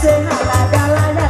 se jala, jala, jala.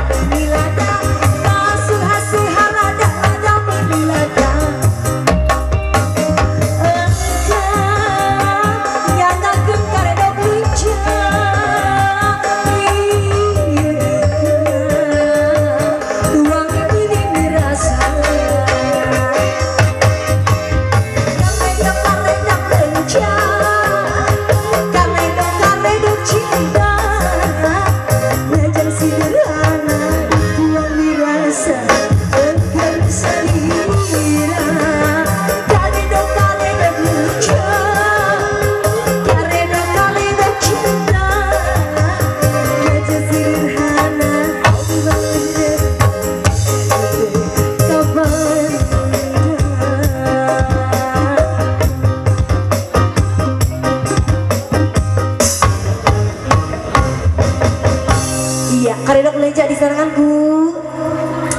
Iya, karena belanja di sana kan Bu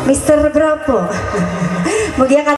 Mister berapa? Mugia